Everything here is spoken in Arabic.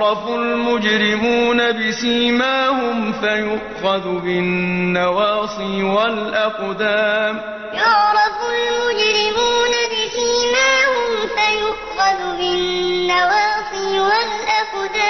يعرف المجرمون بسيماهم فيؤخذ بالنواصي والأقدام. يعرف المجرمون بسيماهم فيؤخذ بالنواصي والأقدام.